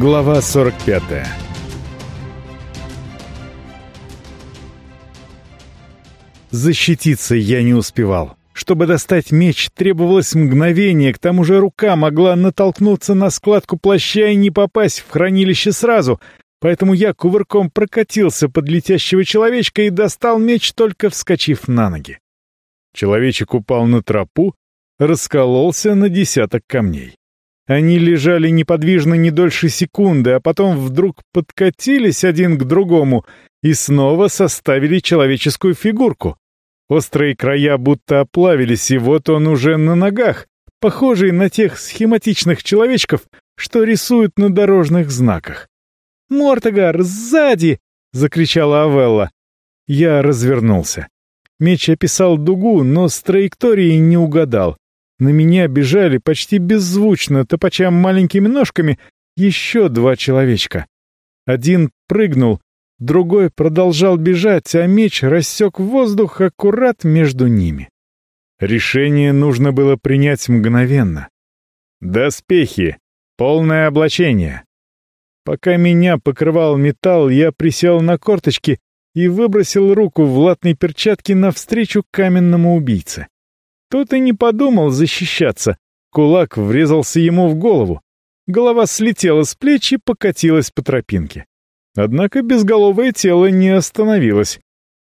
Глава 45 Защититься я не успевал. Чтобы достать меч, требовалось мгновение, к тому же рука могла натолкнуться на складку плаща и не попасть в хранилище сразу, поэтому я кувырком прокатился под летящего человечка и достал меч, только вскочив на ноги. Человечек упал на тропу, раскололся на десяток камней. Они лежали неподвижно не дольше секунды, а потом вдруг подкатились один к другому и снова составили человеческую фигурку. Острые края будто оплавились, и вот он уже на ногах, похожий на тех схематичных человечков, что рисуют на дорожных знаках. «Мортогар, сзади!» — закричала Авелла. Я развернулся. Меч описал дугу, но с траекторией не угадал. На меня бежали почти беззвучно, топача маленькими ножками, еще два человечка. Один прыгнул, другой продолжал бежать, а меч рассек воздух аккурат между ними. Решение нужно было принять мгновенно. «Доспехи! Полное облачение!» Пока меня покрывал металл, я присел на корточки и выбросил руку в латной перчатке навстречу каменному убийце. Тот и не подумал защищаться. Кулак врезался ему в голову. Голова слетела с плеч и покатилась по тропинке. Однако безголовое тело не остановилось.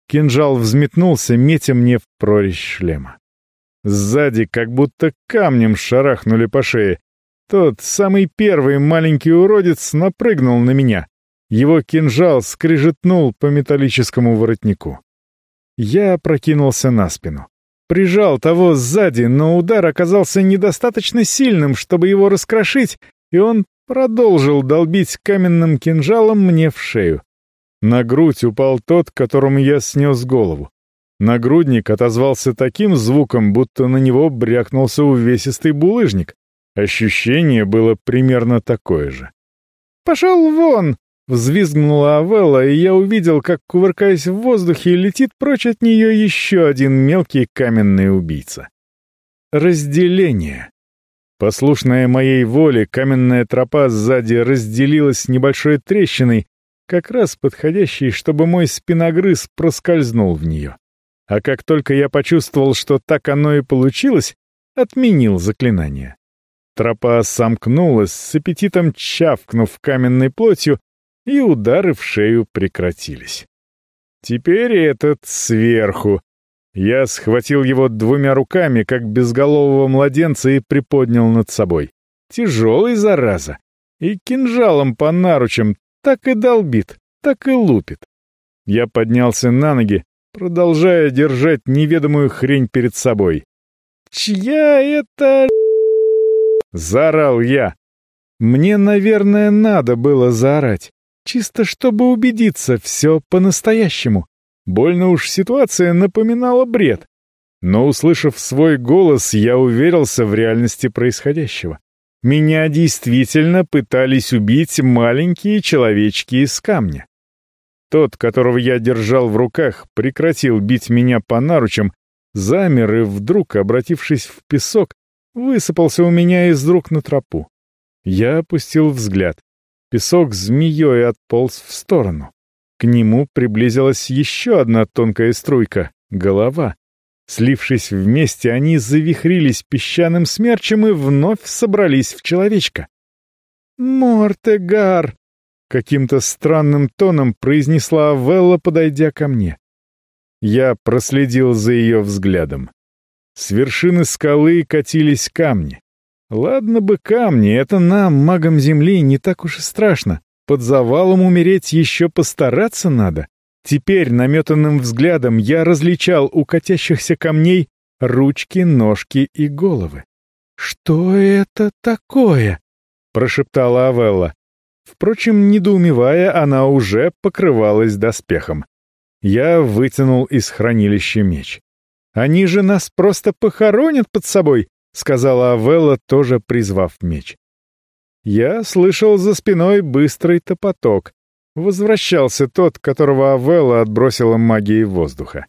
Кинжал взметнулся, метя мне в прорезь шлема. Сзади как будто камнем шарахнули по шее. Тот, самый первый маленький уродец, напрыгнул на меня. Его кинжал скрижетнул по металлическому воротнику. Я опрокинулся на спину. Прижал того сзади, но удар оказался недостаточно сильным, чтобы его раскрошить, и он продолжил долбить каменным кинжалом мне в шею. На грудь упал тот, которому я снес голову. Нагрудник отозвался таким звуком, будто на него брякнулся увесистый булыжник. Ощущение было примерно такое же. «Пошел вон!» Взвизгнула Авелла, и я увидел, как, кувыркаясь в воздухе, летит прочь от нее еще один мелкий каменный убийца. Разделение. Послушная моей воле, каменная тропа сзади разделилась небольшой трещиной, как раз подходящей, чтобы мой спиногрыз проскользнул в нее. А как только я почувствовал, что так оно и получилось, отменил заклинание. Тропа сомкнулась, с аппетитом чавкнув каменной плотью, и удары в шею прекратились. Теперь этот сверху. Я схватил его двумя руками, как безголового младенца, и приподнял над собой. Тяжелый, зараза. И кинжалом по наручам так и долбит, так и лупит. Я поднялся на ноги, продолжая держать неведомую хрень перед собой. «Чья это...» — заорал я. Мне, наверное, надо было заорать. Чисто чтобы убедиться, все по-настоящему. Больно уж ситуация напоминала бред. Но, услышав свой голос, я уверился в реальности происходящего. Меня действительно пытались убить маленькие человечки из камня. Тот, которого я держал в руках, прекратил бить меня по наручам, замер и вдруг, обратившись в песок, высыпался у меня из рук на тропу. Я опустил взгляд. Песок змеей отполз в сторону. К нему приблизилась еще одна тонкая струйка — голова. Слившись вместе, они завихрились песчаным смерчем и вновь собрались в человечка. «Мортегар!» — каким-то странным тоном произнесла Велла, подойдя ко мне. Я проследил за ее взглядом. С вершины скалы катились камни. Ладно бы камни, это нам, магам Земли, не так уж и страшно. Под завалом умереть еще постараться надо. Теперь наметанным взглядом я различал у катящихся камней ручки, ножки и головы. «Что это такое?» — прошептала Авелла. Впрочем, недоумевая, она уже покрывалась доспехом. Я вытянул из хранилища меч. «Они же нас просто похоронят под собой!» — сказала Авелла, тоже призвав меч. Я слышал за спиной быстрый топоток. Возвращался тот, которого Авелла отбросила магией воздуха.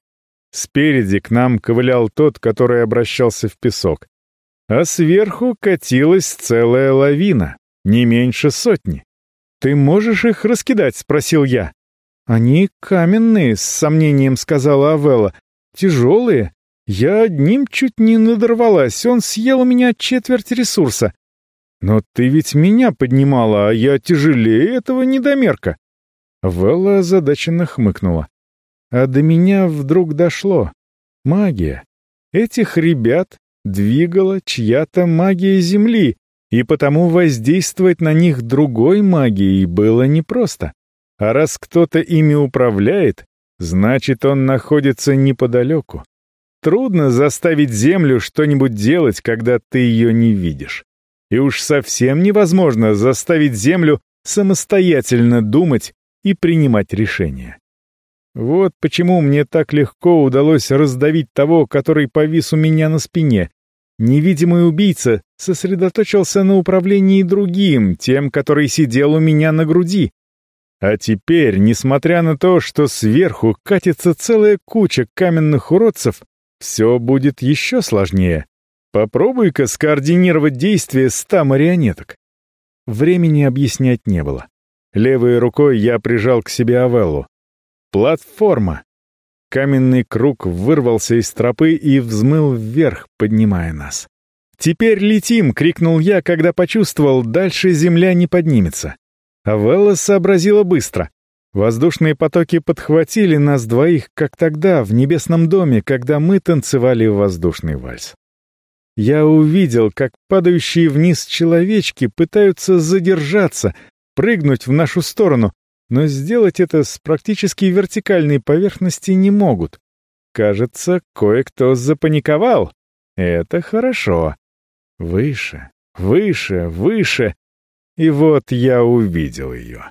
Спереди к нам ковылял тот, который обращался в песок. А сверху катилась целая лавина, не меньше сотни. «Ты можешь их раскидать?» — спросил я. «Они каменные», — с сомнением сказала Авелла. «Тяжелые. Я одним чуть не надорвалась, он съел у меня четверть ресурса». «Но ты ведь меня поднимала, а я тяжелее этого недомерка». Велла озадаченно хмыкнула. А до меня вдруг дошло. Магия. Этих ребят двигала чья-то магия Земли, и потому воздействовать на них другой магией было непросто. А раз кто-то ими управляет, значит, он находится неподалеку. Трудно заставить Землю что-нибудь делать, когда ты ее не видишь. И уж совсем невозможно заставить Землю самостоятельно думать и принимать решения. Вот почему мне так легко удалось раздавить того, который повис у меня на спине, Невидимый убийца сосредоточился на управлении другим, тем, который сидел у меня на груди. А теперь, несмотря на то, что сверху катится целая куча каменных уродцев, все будет еще сложнее. Попробуй-ка скоординировать действия ста марионеток. Времени объяснять не было. Левой рукой я прижал к себе Авеллу. Платформа. Каменный круг вырвался из тропы и взмыл вверх, поднимая нас. «Теперь летим!» — крикнул я, когда почувствовал, дальше земля не поднимется. Авелла сообразила быстро. Воздушные потоки подхватили нас двоих, как тогда, в небесном доме, когда мы танцевали воздушный вальс. Я увидел, как падающие вниз человечки пытаются задержаться, прыгнуть в нашу сторону, но сделать это с практически вертикальной поверхности не могут. Кажется, кое-кто запаниковал. Это хорошо. Выше, выше, выше. И вот я увидел ее.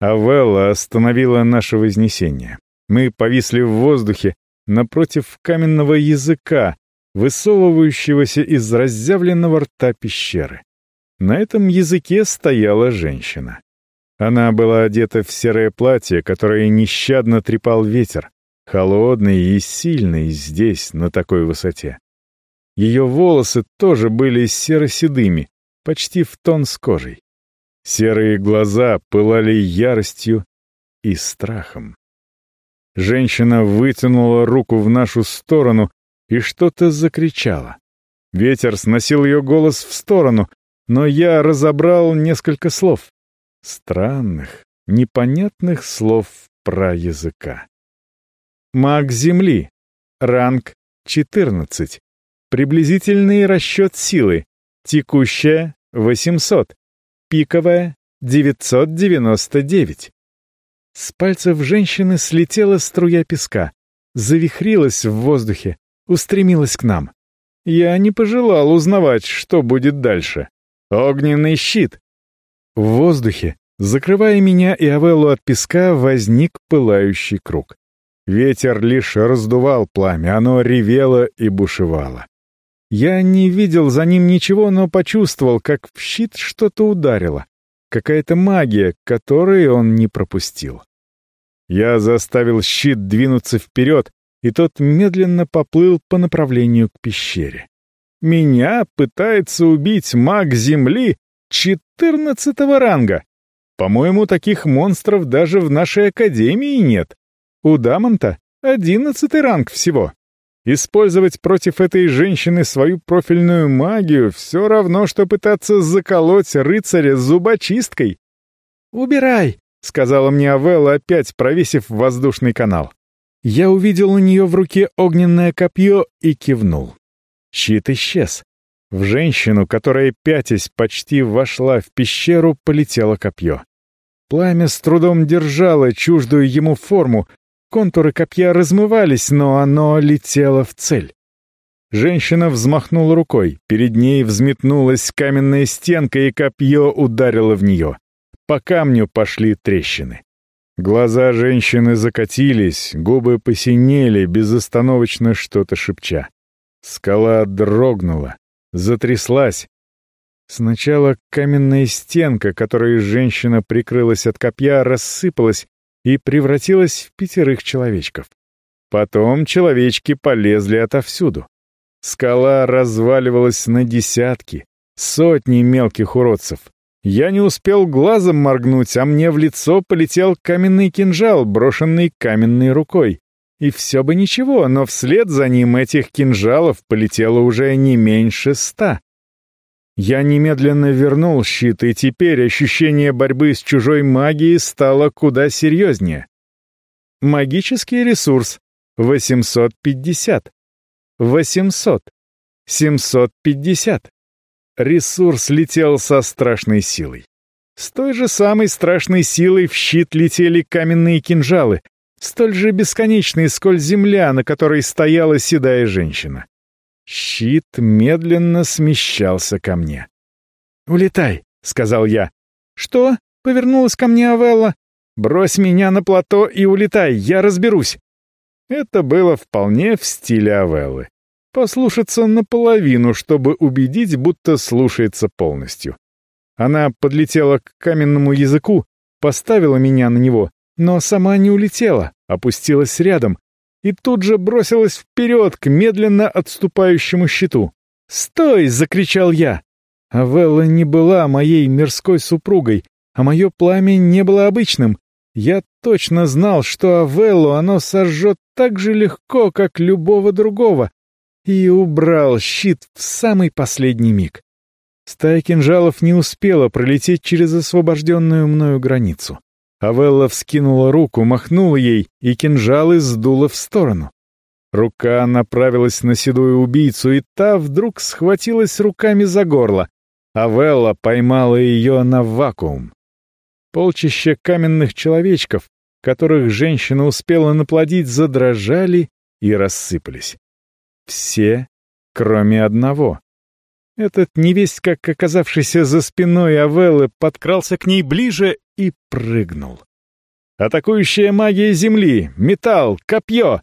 Авелла остановила наше вознесение. Мы повисли в воздухе напротив каменного языка, высовывающегося из разъявленного рта пещеры. На этом языке стояла женщина. Она была одета в серое платье, которое нещадно трепал ветер, холодный и сильный здесь, на такой высоте. Ее волосы тоже были серо-седыми, почти в тон с кожей. Серые глаза пылали яростью и страхом. Женщина вытянула руку в нашу сторону и что-то закричала. Ветер сносил ее голос в сторону, но я разобрал несколько слов странных, непонятных слов про языка. Маг Земли. Ранг 14. Приблизительный расчет силы. Текущая 800. Пиковая 999. С пальцев женщины слетела струя песка, завихрилась в воздухе, устремилась к нам. Я не пожелал узнавать, что будет дальше. Огненный щит. В воздухе, закрывая меня и Авеллу от песка, возник пылающий круг. Ветер лишь раздувал пламя, оно ревело и бушевало. Я не видел за ним ничего, но почувствовал, как в щит что-то ударило. Какая-то магия, которой он не пропустил. Я заставил щит двинуться вперед, и тот медленно поплыл по направлению к пещере. Меня пытается убить маг Земли, Четырнадцатого ранга! По-моему, таких монстров даже в нашей академии нет. У Дамонта одиннадцатый ранг всего. Использовать против этой женщины свою профильную магию все равно, что пытаться заколоть рыцаря зубочисткой. «Убирай!» — сказала мне Авелла, опять провесив воздушный канал. Я увидел у нее в руке огненное копье и кивнул. Щит исчез. В женщину, которая, пятясь, почти вошла в пещеру, полетело копье. Пламя с трудом держало чуждую ему форму, контуры копья размывались, но оно летело в цель. Женщина взмахнула рукой, перед ней взметнулась каменная стенка, и копье ударило в нее. По камню пошли трещины. Глаза женщины закатились, губы посинели, безостановочно что-то шепча. Скала дрогнула, затряслась. Сначала каменная стенка, которой женщина прикрылась от копья, рассыпалась и превратилась в пятерых человечков. Потом человечки полезли отовсюду. Скала разваливалась на десятки, сотни мелких уродцев. Я не успел глазом моргнуть, а мне в лицо полетел каменный кинжал, брошенный каменной рукой. И все бы ничего, но вслед за ним этих кинжалов полетело уже не меньше ста. Я немедленно вернул щит, и теперь ощущение борьбы с чужой магией стало куда серьезнее. Магический ресурс — 850. 800. 750. Ресурс летел со страшной силой. С той же самой страшной силой в щит летели каменные кинжалы, столь же бесконечные, сколь земля, на которой стояла седая женщина. Щит медленно смещался ко мне. «Улетай», — сказал я. «Что?» — повернулась ко мне Авелла. «Брось меня на плато и улетай, я разберусь». Это было вполне в стиле Авеллы послушаться наполовину, чтобы убедить, будто слушается полностью. Она подлетела к каменному языку, поставила меня на него, но сама не улетела, опустилась рядом и тут же бросилась вперед к медленно отступающему щиту. «Стой!» — закричал я. Авелла не была моей мирской супругой, а мое пламя не было обычным. Я точно знал, что Авеллу оно сожжет так же легко, как любого другого, и убрал щит в самый последний миг. Стая кинжалов не успела пролететь через освобожденную мною границу. Авелла вскинула руку, махнула ей, и кинжалы сдула в сторону. Рука направилась на седую убийцу, и та вдруг схватилась руками за горло. Авелла поймала ее на вакуум. Полчища каменных человечков, которых женщина успела наплодить, задрожали и рассыпались. Все, кроме одного. Этот невесть, как оказавшийся за спиной Авеллы, подкрался к ней ближе и прыгнул. Атакующая магия земли, металл, копье.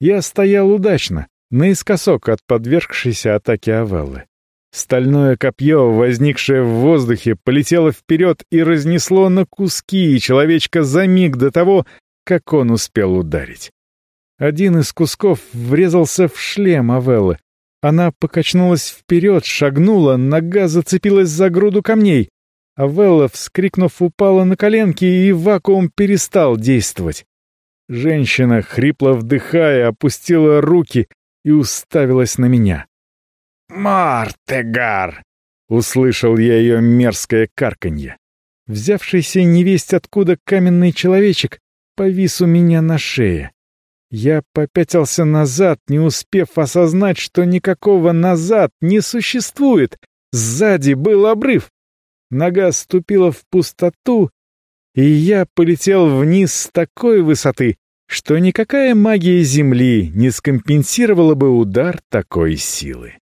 Я стоял удачно, наискосок от подвергшейся атаке Авеллы. Стальное копье, возникшее в воздухе, полетело вперед и разнесло на куски человечка за миг до того, как он успел ударить. Один из кусков врезался в шлем Авеллы. Она покачнулась вперед, шагнула, нога зацепилась за груду камней. Авелла, вскрикнув, упала на коленки, и вакуум перестал действовать. Женщина, хрипло вдыхая, опустила руки и уставилась на меня. «Мартегар!» — услышал я ее мерзкое карканье. Взявшийся невесть откуда каменный человечек повис у меня на шее. Я попятился назад, не успев осознать, что никакого «назад» не существует. Сзади был обрыв. Нога ступила в пустоту, и я полетел вниз с такой высоты, что никакая магия Земли не скомпенсировала бы удар такой силы.